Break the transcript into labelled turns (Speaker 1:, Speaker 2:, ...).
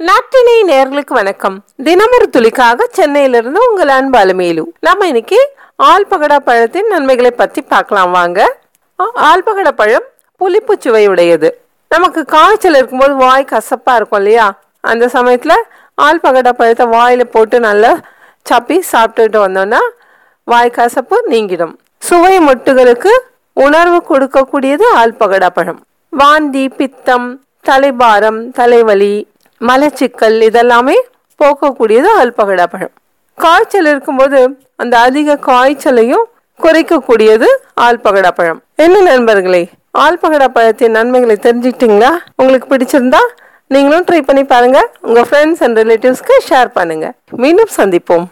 Speaker 1: நாட்டினை நேர்களுக்கு வணக்கம். தினமொரு துளிக்காக சென்னையிலிருந்து உங்கள் அன்பு அலுமையிலு. நம்ம இன்னைக்கு ஆல்பகடா பழத்தின் நன்மைகளை பத்தி பார்க்கலாம் வாங்க. ஆல்பகடா பழம் புளிப்பு சுவையுடையது. நமக்கு காய்ச்சல் இருக்கும்போது வாய் கசப்பா இருக்கும் இல்லையா? அந்த சமயத்துல ஆல்பகடா பழத்தை வாயில போட்டு நல்லா சப்பி சாப்பிட்டுட்டு வந்தோம்னா வாய் கசப்பு நீங்கிடும். சுவை மொட்டுகளுக்கு உணர்வு கொடுக்கக்கூடியது ஆல்பகடா பழம். வாந்தி பித்தம் தலைபாரம் தலைவலி மலச்சிக்கல் இதெல்லாமே போக்கக்கூடியது ஆல்பகடா பழம். காய்ச்சல் இருக்கும்போது அந்த அதிக காய்ச்சலையும் குறைக்கக்கூடியது ஆல்பகடா பழம். என்ன நண்பர்களே ஆல்பகடா பழத்தின் நன்மைகளை தெரிஞ்சுக்கிட்டீங்களா? உங்களுக்கு பிடிச்சிருந்தா நீங்களும் ட்ரை பண்ணி பாருங்க. உங்க ஃப்ரெண்ட்ஸ் அண்ட் ரிலேட்டிவ்ஸ்க்கு ஷேர் பண்ணுங்க. மீண்டும் சந்திப்போம்.